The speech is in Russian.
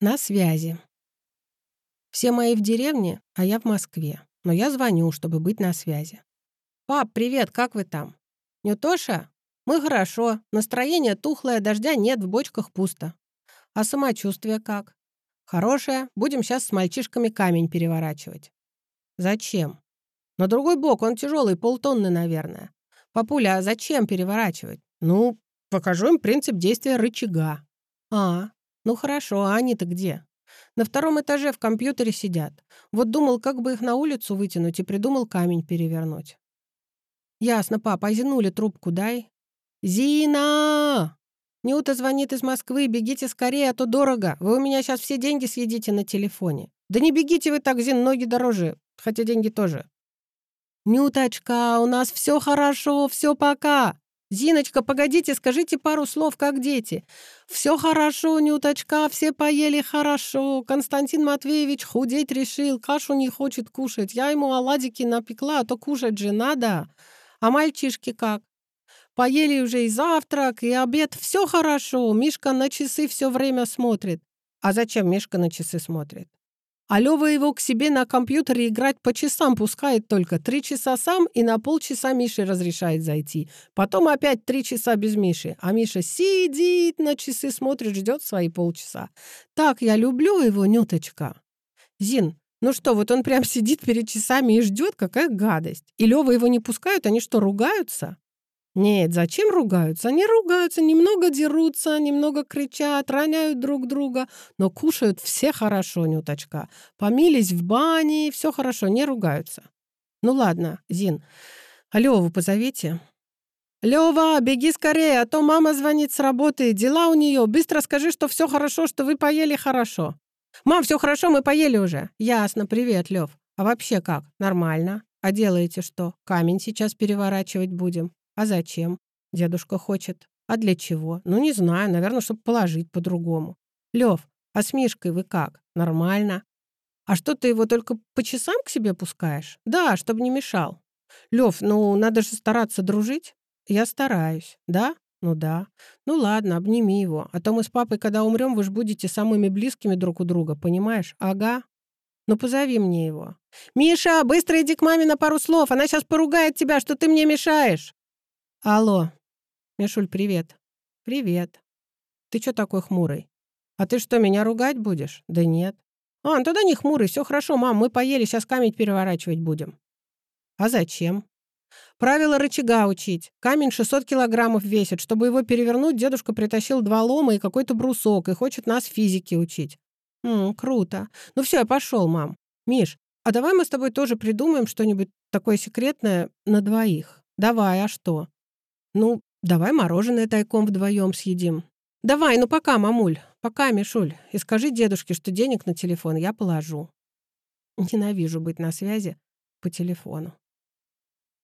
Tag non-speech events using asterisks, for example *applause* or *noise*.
На связи. Все мои в деревне, а я в Москве. Но я звоню, чтобы быть на связи. «Пап, привет, как вы там?» «Нютоша? Мы хорошо. Настроение тухлое, дождя нет, в бочках пусто. А самочувствие как?» «Хорошее. Будем сейчас с мальчишками камень переворачивать». «Зачем?» «На другой бок, он тяжелый, полтонны, наверное». «Папуля, а зачем переворачивать?» «Ну, покажу им принцип действия рычага». «А, «Ну хорошо, а они-то где?» «На втором этаже в компьютере сидят. Вот думал, как бы их на улицу вытянуть, и придумал камень перевернуть». «Ясно, папа, а Зинуле трубку дай». «Зина!» «Нюта звонит из Москвы, бегите скорее, а то дорого. Вы у меня сейчас все деньги съедите на телефоне». «Да не бегите вы так, Зин, ноги дороже, хотя деньги тоже». «Нюточка, у нас все хорошо, все пока». «Зиночка, погодите, скажите пару слов, как дети». «Все хорошо, Нюточка, все поели хорошо. Константин Матвеевич худеть решил, кашу не хочет кушать. Я ему оладики напекла, а то кушать же надо. А мальчишки как?» «Поели уже и завтрак, и обед. Все хорошо. Мишка на часы все время смотрит». «А зачем Мишка на часы смотрит?» А Лёва его к себе на компьютере играть по часам пускает только. Три часа сам и на полчаса Мише разрешает зайти. Потом опять три часа без Миши. А Миша сидит на часы, смотрит, ждет свои полчаса. Так я люблю его, Нюточка. Зин, ну что, вот он прям *laughs* сидит перед часами и ждет, какая гадость. И Лёва его не пускают, они что, ругаются? Нет, зачем ругаются? Они ругаются, немного дерутся, немного кричат, роняют друг друга, но кушают все хорошо, Нюточка. Помились в бане, все хорошо, не ругаются. Ну ладно, Зин, Леву позовите. Лева, беги скорее, а то мама звонит с работы, дела у нее. Быстро скажи, что все хорошо, что вы поели хорошо. Мам, все хорошо, мы поели уже. Ясно, привет, Лев. А вообще как? Нормально. А делаете что? Камень сейчас переворачивать будем. А зачем? Дедушка хочет. А для чего? Ну, не знаю, наверное, чтобы положить по-другому. Лев, а с Мишкой вы как? Нормально. А что ты его только по часам к себе пускаешь? Да, чтобы не мешал. Лев, ну, надо же стараться дружить. Я стараюсь. Да? Ну да. Ну ладно, обними его. А то мы с папой, когда умрем, вы ж будете самыми близкими друг у друга, понимаешь? Ага. Ну позови мне его. Миша, быстро иди к маме на пару слов. Она сейчас поругает тебя, что ты мне мешаешь. Алло. Мишуль, привет. Привет. Ты чё такой хмурый? А ты что, меня ругать будешь? Да нет. А, ну тогда не хмурый, все хорошо, мам, мы поели, сейчас камень переворачивать будем. А зачем? Правило рычага учить. Камень 600 килограммов весит. Чтобы его перевернуть, дедушка притащил два лома и какой-то брусок и хочет нас физике учить. М, круто. Ну все, я пошел, мам. Миш, а давай мы с тобой тоже придумаем что-нибудь такое секретное на двоих. Давай, а что? «Ну, давай мороженое тайком вдвоем съедим». «Давай, ну пока, мамуль, пока, Мишуль, и скажи дедушке, что денег на телефон я положу». Ненавижу быть на связи по телефону.